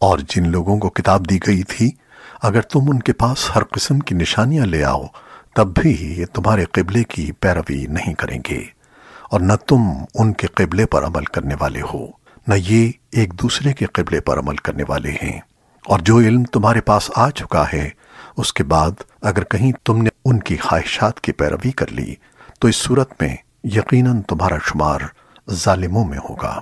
اور جن لوگوں کو کتاب دی گئی تھی، اگر تم ان کے پاس ہر قسم کی نشانیاں لے آؤ، تب بھی یہ تمہارے قبلے کی پیروی نہیں کریں گے۔ اور نہ تم ان کے قبلے پر عمل کرنے والے ہو، نہ یہ ایک دوسرے کے قبلے پر عمل کرنے والے ہیں۔ اور جو علم تمہارے پاس آ چکا ہے، اس کے بعد اگر کہیں تم نے ان کی خواہشات کی پیروی کر لی، تو اس صورت میں یقیناً تمہارا شمار ظالموں میں ہوگا۔